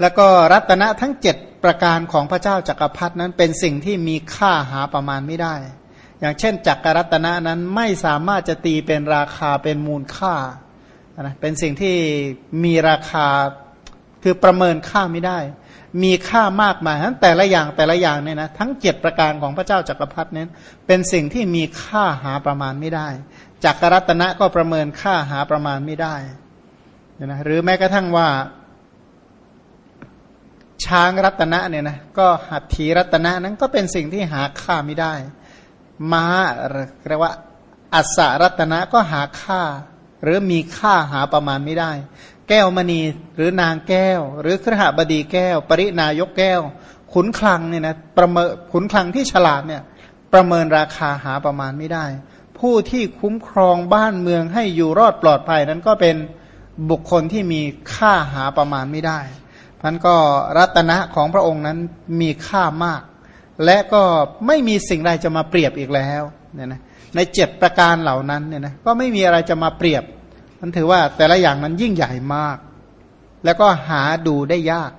แล้วก็รัตนะทั้งเจ็ดประการของพระเจ้าจักรพรรดินั้นเป็นสิ่งที่มีค่าหาประมาณไม่ได้ อย่างเช่น จักรรัตนะนั้นไม่สามารถจะตีเป็นราคาเป็นมูลค่านะเป็นสิ่งที่มีราคาคือประเมินค่าไม่ได้ มีค่ามากมายทั้งแต่ละอย่างแต่ละอย่างเนี่ยนะทั้งเจ็ดประการของพระเจ้าจักรพรรดินั้นเป็นสิ่งที่มีค่าหาประมาณไม่ได้จักรรัตนะก็ประเมินค่าหาประมาณไม่ได้นะหรือแม้กระทั่งว่า ช้างรัตนะเนี่ยนะก็หัตถีรัตนะนั้นก็เป็นสิ่งที่หาค่าไม่ได้ ม้าเรียกว่าอัศรัตนะก็หาค่า หรือมีค่าหาประมาณไม่ได้ แก้วมณีหรือนางแก้ว หรือครหบดีแก้ว ปรินายกแก้ว ขุนคลังเนี่ยนะประเมินขุนคลังที่ฉลาดเนี่ยประเมินราคาหาประมาณไม่ได้ ผู้ที่คุ้มครองบ้านเมืองให้อยู่รอดปลอดภัยนั้นก็เป็นบุคคลที่มีค่าหาประมาณไม่ได้ พันก็รัตนะของพระองค์นั้นมีค่ามาก และก็ไม่มีสิ่งใดจะมาเปรียบอีกแล้วเนี่ยนะในเจ็ดประการเหล่านั้นเนี่ยนะก็ไม่มีอะไรจะมาเปรียบ มันถือว่าแต่ละอย่างนั้นยิ่งใหญ่มาก แล้วก็หาดูได้ยาก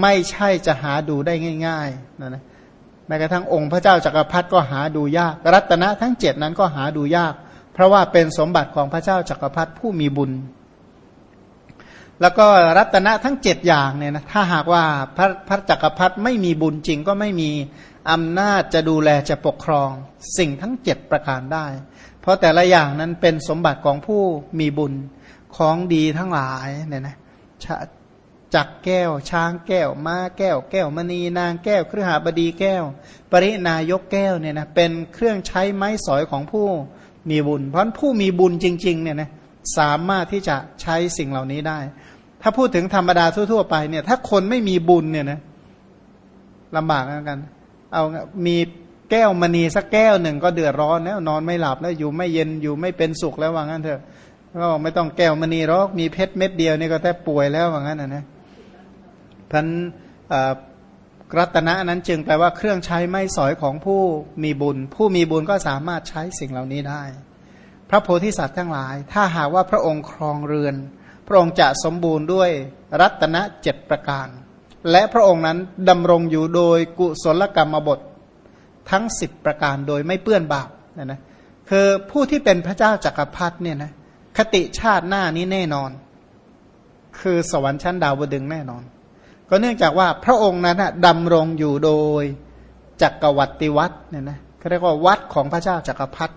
ไม่ใช่จะหาดูได้ง่ายๆนะนะแม้กระทั่งองค์พระเจ้าจากักรพรรดิก็หาดูยาก รัตนะทั้งเจ็ดนั้นก็หาดูยาก เพราะว่าเป็นสมบัติของพระเจ้าจากักรพรรดิผู้มีบุญ แล้วก็รัตนะทั้งเจ็ดอย่างเนี่ยนะถ้าหากว่าพระพระจักรพรรดิไม่มีบุญจริงก็ไม่มีอำนาจจะดูแลจะปกครองสิ่งทั้งเจ็ดประการได้ เพราะแต่ละอย่างนั้นเป็นสมบัติของผู้มีบุญของดีทั้งหลายเนี่ยนะจักแก้ว ช้างแก้ว ม้าแก้ว แก้วมณีนางแก้วเครือหาบดีแก้ว ปรินายกแก้วเนี่ยนะเป็นเครื่องใช้ไม้สอยของผู้มีบุญ เพราะผู้มีบุญจริงๆเนี่ยนะ สามารถที่จะใช้สิ่งเหล่านี้ได้ ถ้าพูดถึงธรรมดาทั่วๆไปเนี่ย ถ้าคนไม่มีบุญเนี่ยนะลำบากกัน เอามีแก้วมณีสักแก้วหนึ่งก็เดือดร้อนแล้วนอนไม่หลับแล้วอยู่ไม่เย็นอยู่ไม่เป็นสุขแล้วว่างั้นเถอะก็ไม่ต้องแก้วมณีหรอกมีเพชรเม็ดเดียวนี่ก็แทบป่วยแล้วว่างั้นนะนะพันรัตนะนั้นจึงแปลว่าเครื่องใช้ไม่สอยของผู้มีบุญ ผู้มีบุญก็สามารถใช้สิ่งเหล่านี้ได้ พระโพธิสัตว์ทั้งหลาย ถ้าหากว่าพระองค์ครองเรือน พระองค์จะสมบูรณ์ด้วยรัตนะเจ็ดประการ และพระองค์นั้นดำรงอยู่โดยกุศลกรรมบททั้งสิบประการโดยไม่เปื้อนบาปนะนะคือผู้ที่เป็นพระเจ้าจากักรพรรดิเนี่ยนะคติชาติหน้านี้แน่นอน คือสวรรค์ชั้นดาวดึงแน่นอน ก็เนื่องจากว่าพระองค์นั้นดำรงอยู่โดยจักรวัติวัดเนี่ยนะเขาเรียกว่าวัดของพระเจ้าจากักรพรรดิ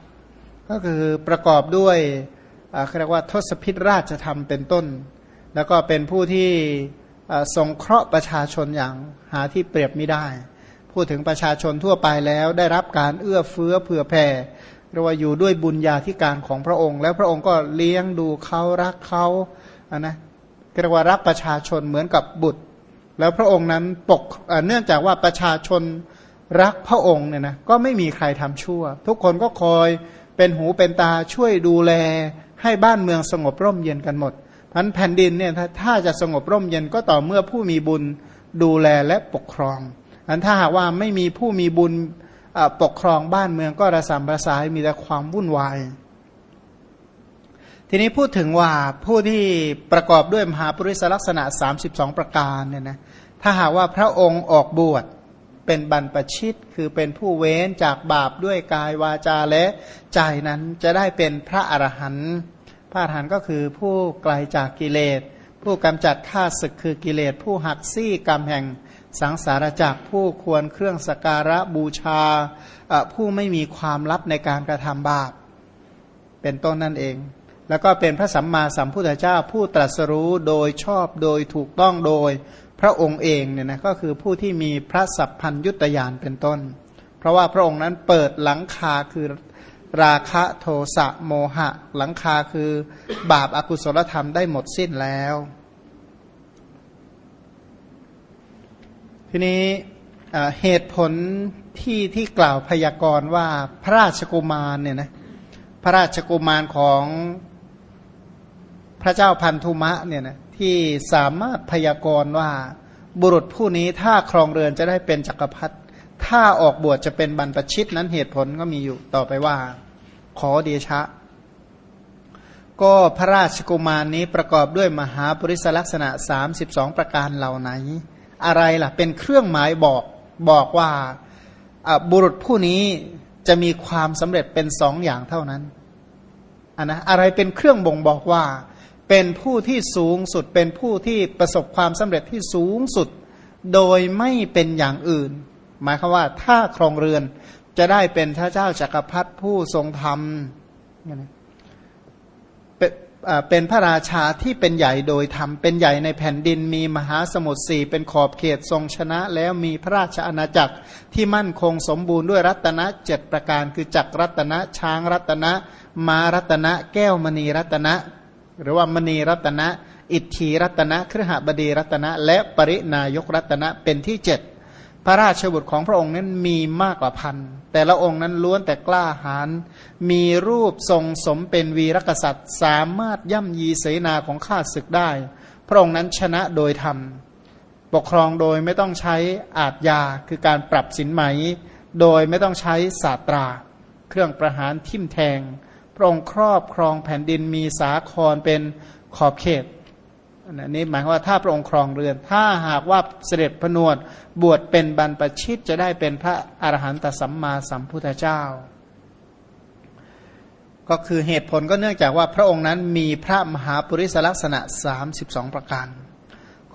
ก็คือประกอบด้วยเขาเรียกว่าทศพิธราชธรรมเป็นต้น แล้วก็เป็นผู้ที่ทรงเคราะห์ประชาชนอย่างหาที่เปรียบไม่ได้ พูดถึงประชาชนทั่วไปแล้วได้รับการเอื้อเฟื้อเผื่อแผ่เรียกว่าอยู่ด้วยบุญญาธิการของพระองค์ แล้วพระองค์ก็เลี้ยงดูเขารักเขาอ่นะเรียกว่ารักประชาชนเหมือนกับบุตร แล้วพระองค์นั้นปกเนื่องจากว่าประชาชนรักพระองค์เนี่ยนะก็ไม่มีใครทำชั่ว ทุกคนก็คอย เป็นหูเป็นตาช่วยดูแล ให้บ้านเมืองสงบร่มเย็นกันหมดพันแผ่นดินเนี่ยถ้าจะสงบร่มเย็นก็ต่อเมื่อผู้มีบุญดูแลและปกครองอันถ้าหากว่าไม่มีผู้มีบุญปกครองบ้านเมืองก็ระสำระสายมีแต่ความวุ่นวายทีนี้พูดถึงว่าผู้ที่ประกอบด้วยมหาปริศลักษณะ 32 ประการเนี่ยนะถ้าหากว่าพระองค์ออกบวช เป็นบรรปชิต คือเป็นผู้เว้นจากบาปด้วยกายวาจาและใจนั้นจะได้เป็นพระอรหันต์พระอรหันต์ก็คือผู้ไกลาจากกิเลส ผู้กำจัดข้าศึกคือกิเลส ผู้หักซี่กรรมแห่งสังสารจักผู้ควรเครื่องสการะบูชา ผู้ไม่มีความลับในการกระทำบาป เป็นต้นนั่นเอง แล้วก็เป็นพระสัมมาสัมพุทธเจ้าผู้ตรัสรู้โดยชอบโดยถูกต้องโดย พระองค์เองเนี่ยนะก็คือผู้ที่มีพระสัพพัญยุตยานเป็นต้น เพราะว่าพระองค์นั้นเปิดหลังคาคือราคะโทสะโมหะ หลังคาคือบาปอากุศลธรรมได้หมดสิ้นแล้ว ทีนี้เหตุผลที่ที่กล่าวพยากรณ์ว่าพระราชกุมารเนี่ยนะพระราชกุมารของพระเจ้าพันธุมะเนี่ยนะ ที่สามารถพยากรณ์ว่า บุรุษผู้นี้ถ้าครองเรือนจะได้เป็นจักรพรรดิถ้าออกบวชจะเป็นบรรพชิตนั้นเหตุผลก็มีอยู่ต่อไปว่า ขอเดชะ ก็พระราชกุมารนี้ประกอบด้วยมหาปริศลักษณะ 32 ประการเหล่าไหน อะไรล่ะ เป็นเครื่องหมายบอกบอกว่าบุรุษผู้นี้จะมีความสำเร็จเป็นสองอย่างเท่านั้นนนะอะไรเป็นเครื่องบ่งบอกว่า เป็นผู้ที่สูงสุด เป็นผู้ที่ประสบความสำเร็จที่สูงสุด โดยไม่เป็นอย่างอื่น หมายความว่าถ้าครองเรือนจะได้เป็นพระเจ้าจักรพรรดิผู้ทรงธรรมเป็นพระราชาที่เป็นใหญ่โดยธรรม เป็นใหญ่ในแผ่นดินมีมหาสมุทรสี่เป็นขอบเขตทรงชนะ แล้วมีพระราชอาณาจักรที่มั่นคงสมบูรณ์ด้วยรัตนะเจ็ดประการ คือจักรรัตนะช้างรัตนะมารัตนะ แก้วมณีรัตนะ หรือว่ามณีรัตนะ อิทธิรัตนะครหบดีรัตนะ และปรินายกรัตนะเป็นที่เจ็ดพระราชบุตรของพระองค์นั้นมีมากกว่าพัน แต่ละองค์นั้นล้วนแต่กล้าหาญมีรูปทรงสมเป็นวีรกษัตริย์ สามารถย่ำยีเสนาของข้าศึกได้ พระองค์นั้นชนะโดยธรรม ปกครองโดยไม่ต้องใช้อาทยาคือการปรับสินไหม โดยไม่ต้องใช้ศาสตรา เครื่องประหารทิ่มแทง พระองค์ครอบครองแผ่นดินมีสาครเป็นขอบเขตอันนี้หมายว่าถ้าพระองค์ครองเรือน ถ้าหากว่าเสด็จพนวดบวชเป็นบรรพชิตจะได้เป็นพระอรหันตสัมมาสัมพุทธเจ้า ก็คือเหตุผลก็เนื่องจากว่าพระองค์นั้นมีพระมหาปุริสลักษณะ 32 ประการ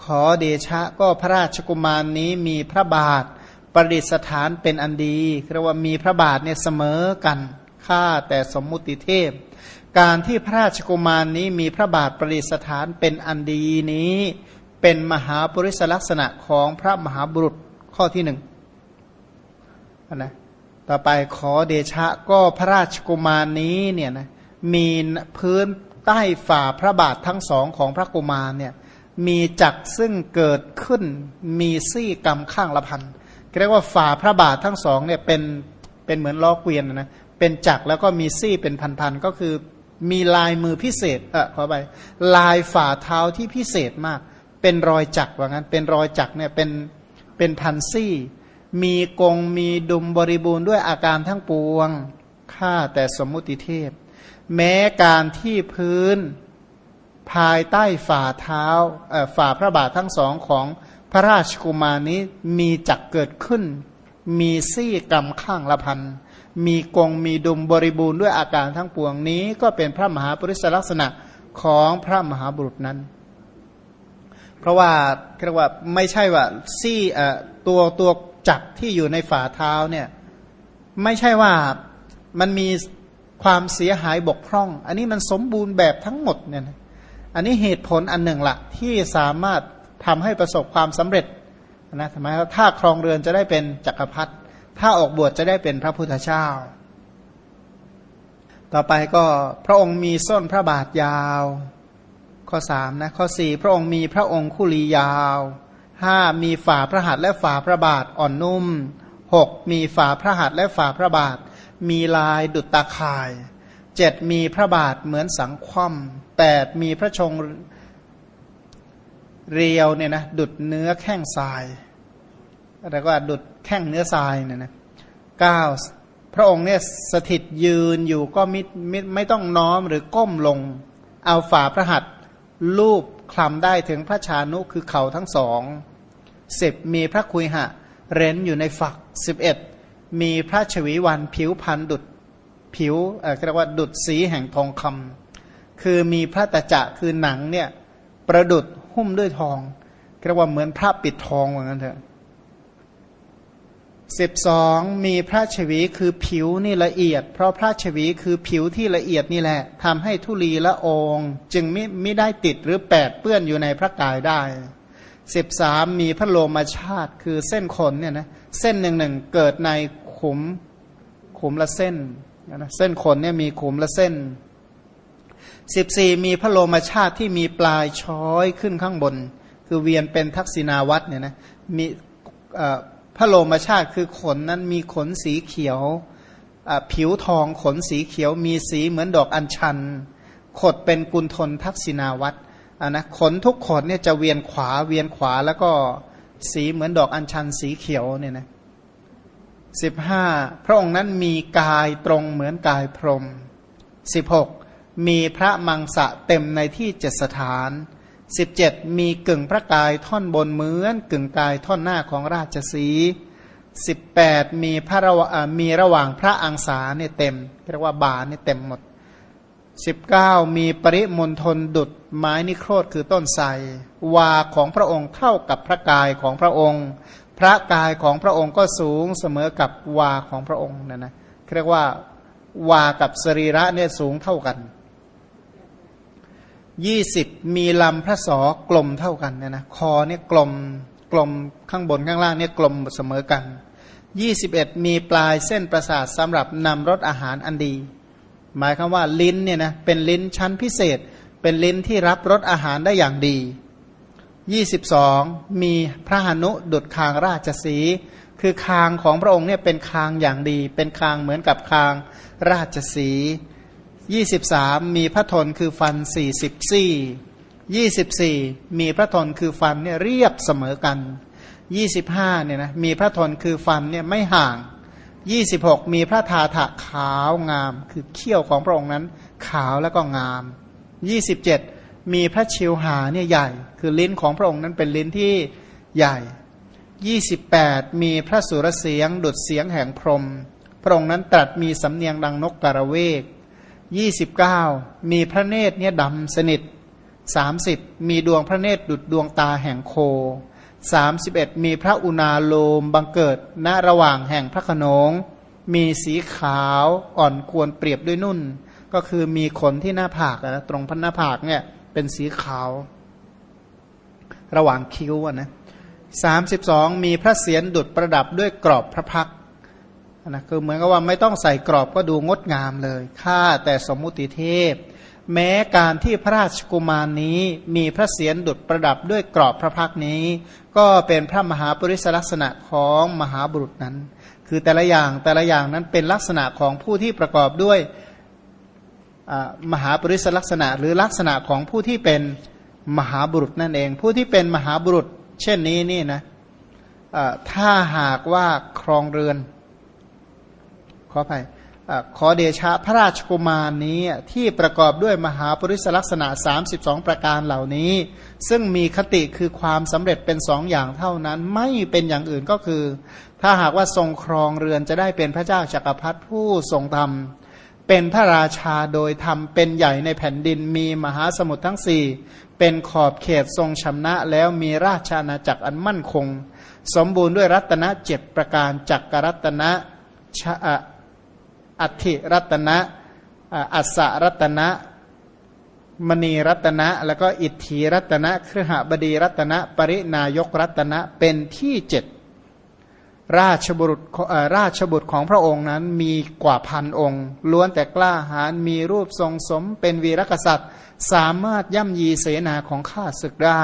ขอเดชะก็พระราชกุมารนนี้มีพระบาทประดิษฐานเป็นอันดีเรียกว่ามีพระบาทเนี่ยเสมอกัน ค่าแต่สมมุติเทพ การที่พระราชกุมารนนี้มีพระบาทประดิษฐานเป็นอันดีนี้ เป็นมหาปริศลักษณะของพระมหาบุรุษข้อที่หนึ่งนะต่อไปขอเดชะก็พระราชกุมารนี้เนี่ยนะมีพื้นใต้ฝ่าพระบาททั้งสองของพระกุมารเนี่ยมีจักซึ่งเกิดขึ้นมีซี่กำข้างละพันเรียกว่าฝ่าพระบาททั้งสองเนี่ยเป็นเป็นเหมือนล้อเกวียนนะ เป็นจักแล้วก็มีซี่เป็นพันๆก็คือมีลายมือพิเศษ เออขอไปลายฝ่าเท้าที่พิเศษมาก เป็นรอยจักว่างั้น เป็นรอยจักเนี่ยเป็นเป็นพันซี่ มีกงมีดุมบริบูรณ์ด้วยอาการทั้งปวงข้าแต่สมมุติเทพ แม้การที่พื้นภายใต้ฝ่าเท้าฝ่าพระบาททั้งสองของพระราชกุมารนี้มีจักเกิดขึ้น มีซี่กำข้างละพัน มีกงมีดุมบริบูรณ์ด้วยอาการทั้งปวงนี้ ก็เป็นพระมหาปริศลักษณะของพระมหาบุรุษนั้น เพราะว่าเรียกว่าไม่ใช่ว่าซี่ตัวตัวจักที่อยู่ในฝ่าเท้าเนี่ยไม่ใช่ว่ามันมีความเสียหายบกพร่อง อันนี้มันสมบูรณ์แบบทั้งหมดเนี่ยอันนี้เหตุผลอันหนึ่งละที่สามารถทำให้ประสบความสำเร็จนะทำไมถ้าครองเรือนจะได้เป็นจักรพรรดิ ถ้าออกบวชจะได้เป็นพระพุทธเจ้า ต่อไปก็พระองค์มีส้นพระบาทยาว ข้อสามนะข้อสี่พระองค์มีพระองค์คุลียาวห้ามีฝ่าพระหัตถ์และฝ่าพระบาทอ่อนนุ่มหกมีฝ่าพระหัตถ์และฝ่าพระบาท มีลายดุจตาข่ายเจ็ดมีพระบาทเหมือนสังคว่ำแปดมีพระชงเรียวเนี่ยนะดุดเนื้อแข้งทราย แล้วก็ดุดแข้งเนื้อทรายเนี่ยนะเก้าพระองค์เนี่ยสถิตยืนอยู่ก็มิไม่ไม่ต้องน้อมหรือก้มลง เอาฝ่าพระหัตถ์ลูบคลำได้ถึงพระชานุคือเขาทั้งสองสิบมีพระคุยหะ เร้นอยู่ในฝักสิบเอ็ดมีพระชวีวันผิวพันดุดผิวเอ่อเรียกว่าดุดสีแห่งทองคำคือมีพระตะจะคือหนังเนี่ยประดุดหุ้มด้วยทองเรียกว่าเหมือนพระปิดทองเหมือนกันเถอะ สิบสองมีพระชวีคือผิวนี่ละเอียด เพราะพระชวีคือผิวที่ละเอียดนี่แหละทำให้ทุลีละองจึงไม่ไม่ได้ติดหรือแปดเปื้อนอยู่ในพระกายได้สิบสามมีพระโลมาชาติคือเส้นขนเนี่ยนะเส้นหนึ่งหนึ่งเกิดในขุมขุมละเส้นนะเส้นขนเนี่ยมีขุมละเส้นสิบสี่มีพระโลมาชาติที่มีปลายช้อยขึ้นข้างบน คือเวียนเป็นทักษิณาวัตเนี่ยนะมี พระโลมาชาติคือขนนั้นมีขนสีเขียวผิวทองขนสีเขียวมีสีเหมือนดอกอัญชัน ขดเป็นกุลทนทักษิณาวัตะนะขนทุกขนเนี่ยจะเวียนขวาเวียนขวาแล้วก็สีเหมือนดอกอัญชันสีเขียวเนี่ยนะสิบห้าพระองค์นั้นมีกายตรงเหมือนกายพรหมสิบหกมีพระมังสะเต็มในที่เจ็ดสถาน สิบเจ็ดมีกึ่งพระกายท่อนบนเหมือนกึ่งกายท่อนหน้าของราชสีสิบแปดมีพระระมีระหว่างพระอังสาเนี่ยเต็มเรียกว่าบาเนี่ยเต็มหมดสิบเก้ามีปริมณฑลดุดไม้นิโครธคือต้นไทรวาของพระองค์เท่ากับพระกายของพระองค์ พระกายของพระองค์ก็สูงเสมอกับวาของพระองค์นะนะเรียกว่าวากับสรีระเนี่ยสูงเท่ากัน ยี่สิบมีลำพระสอกลมเท่ากันเนี่ยนะคอเนี่ยกลมกลมข้างบนข้างล่างเนี่ยกลมเสมอกันยี่สิบเอ็ดมีปลายเส้นประสาทสำหรับนำรสอาหารอันดี หมายคำว่าลิ้นเนี่ยนะเป็นลิ้นชั้นพิเศษ เป็นลิ้นที่รับรสอาหารได้อย่างดียี่สิบสองมีพระหนุดุดคางราชสี คือคางของพระองค์เนี่ยเป็นคางอย่างดี เป็นคางเหมือนกับคางราชสี ยี่สิบสามมีพระทนคือฟันสี่สิบสี่ยี่สิบสี่มีพระทนคือฟันเนี่ยเรียบเสมอกันยี่สิบห้าเนี่ยนะมีพระทนคือฟันเนี่ยไม่ห่างยี่สิบหกมีพระทาถะขาวงาม คือเขี้ยวของพระองค์นั้น ขาวแล้วก็งามยี่สิบเจ็ดมีพระชิวหาเนี่ยใหญ่ คือลิ้นของพระองค์นั้นเป็นลิ้นที่ใหญ่ยี่สิบแปดมีพระสุรเสียงดุดเสียงแห่งพรม พระองค์นั้นตรัสมีสำเนียงดังนกกระเวก ยี่สิบเก้ามีพระเนตรเนี่ยดำสนิทสามสิบมีดวงพระเนตรดุดดวงตาแห่งโคสามสิบเอ็ดมีพระอุณาโลมบังเกิดณระหว่างแห่งพระขนง มีสีขาวอ่อนควรเปรียบด้วยนุ่น ก็คือมีขนที่หน้าผากนะตรงพันหน้าผากเนี่ยเป็นสีขาว ระหว่างคิ้วนะสามสิบสองมีพระเศียรดุดประดับด้วยกรอบพระพัก นะคือเหมือนกับว่าไม่ต้องใส่กรอบก็ดูงดงามเลยข้าแต่สมมุติเทพ แม้การที่พระราชกุมารนี้มีพระเศียรดุดประดับด้วยกรอบพระพักนี้ ก็เป็นพระมหาปริศลักษณะของมหาบุรุษนั้น คือแต่ละอย่างแต่ละอย่างนั้นเป็นลักษณะของผู้ที่ประกอบด้วยมหาปริศลักษณะ หรือลักษณะของผู้ที่เป็นมหาบุรุษนั่นเอง ผู้ที่เป็นมหาบุรุษ เช่นนี้นี่นะถ้าหากว่าครองเรือน ขออภัยขอเดชะพระราชกุมารนี้ที่ประกอบด้วยมหาปริศลักษณะ 32 ประการเหล่านี้ ซึ่งมีคติคือความสำเร็จเป็นสองอย่างเท่านั้นไม่เป็นอย่างอื่นก็คือ ถ้าหากว่าทรงครองเรือนจะได้เป็นพระเจ้าจากักรพรรดิผู้ทรงธรรม เป็นพระราชาโดยธรรมเป็นใหญ่ในแผ่นดินมีมหาสมุทรทั้งสี่เป็นขอบเขตทรงชำนะแล้วมีราชอาณาจักรอันมั่นคง สมบูรณ์ด้วยรัตนะเจ็ดประการจักรรัตนะ อัติรัตนะอัสสรัตนะ มณีรัตนะ แล้วก็อิทธิรัตนะครหบดีรัตนะ ปรินายกรัตนะเป็นที่เจ็ดราชบุตรราชบุตรของพระองค์นั้นมีกว่าพันองค์ ล้วนแต่กล้าหาญมีรูปทรงสมเป็นวีรกษัตริย์ สามารถย่ำยีเสนาของข้าศึกได้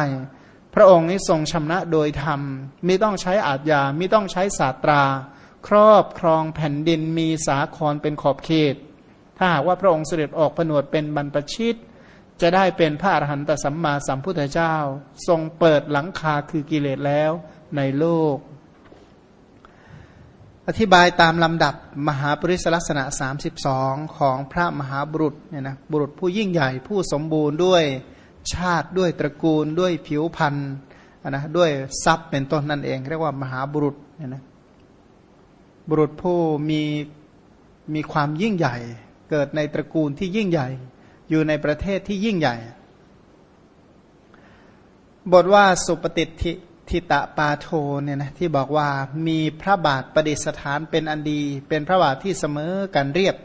พระองค์นี้ทรงชำนะโดยธรรมมิต้องใช้อาจยามิต้องใช้ศาสตรา ครอบครองแผ่นดินมีสาครเป็นขอบเขต ถ้าหากว่าพระองค์เสด็จออกผนวดเป็นบรรพชิต จะได้เป็นพระอรหันตสัมมาสัมพุทธเจ้า ทรงเปิดหลังคาคือกิเลสแล้วในโลก อธิบายตามลำดับมหาปริศลักษณะ 32 ของพระมหาบุรุษเนี่ยนะบุรุษผู้ยิ่งใหญ่ผู้สมบูรณ์ด้วยชาติด้วยตระกูลด้วยผิวพันธ์นะด้วยทรัพย์เป็นต้นนั่นเอง เรียกว่ามหาบุรุษเนี่ยนะ บุรุษผู้มีมีความยิ่งใหญ่ เกิดในตระกูลที่ยิ่งใหญ่ อยู่ในประเทศที่ยิ่งใหญ่ บทว่าสุปฏิทิทิตะปาโทเนี่ยนะที่บอกว่ามีพระบาทประดิษฐานเป็นอันดี เป็นพระบาทที่เสมอกันเรียบ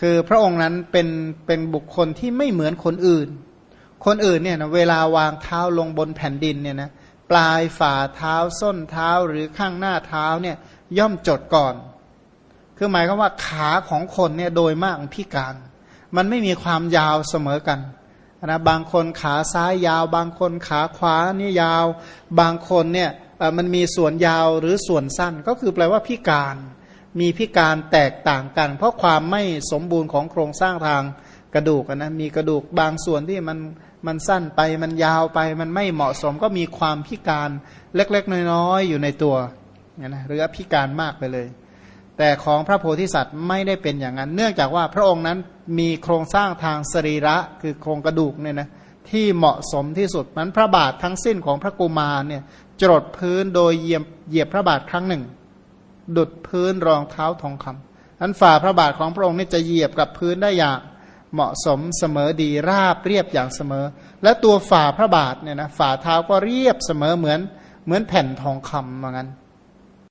คือพระองค์นั้นเป็นเป็นบุคคลที่ไม่เหมือนคนอื่น คนอื่นเนี่ยนะเวลาวางเท้าลงบนแผ่นดินเนี่ยนะปลายฝ่าเท้าส้นเท้าหรือข้างหน้าเท้าเนี่ย ย่อมจดก่อน คือหมายความว่าขาของคนเนี่ยโดยมากพิการ มันไม่มีความยาวเสมอกันนะบางคนขาซ้ายยาว บางคนขาขวานี่ยาว บางคนเนี่ยมันมีส่วนยาวหรือส่วนสั้นก็คือแปลว่าพิการ มีพิการแตกต่างกัน เพราะความไม่สมบูรณ์ของโครงสร้างทางกระดูกนะมีกระดูกบางส่วนที่มันมันสั้นไปมันยาวไปมันไม่เหมาะสมก็มีความพิการเล็กๆ น้อยๆ อยู่ในตัว นะหรือพิการมากไปเลย แต่ของพระโพธิสัตว์ไม่ได้เป็นอย่างนั้น เนื่องจากว่าพระองค์นั้นมีโครงสร้างทางสรีระคือโครงกระดูกเนี่ยนะที่เหมาะสมที่สุดมันพระบาททั้งสิ้นของพระกุมารเนี่ยจรดพื้นโดยเหยียบเหยียบพระบาทครั้งหนึ่ง ดุดพื้นรองเท้าทองคำนั้นฝ่าพระบาทของพระองค์นี่จะเหยียบกับพื้นได้อย่างเหมาะสมเสมอดีราบเรียบอย่างเสมอ และตัวฝ่าพระบาทเนี่ยนะฝ่าเท้าก็เรียบเสมอเหมือนเหมือนแผ่นทองคำเหมือนกัน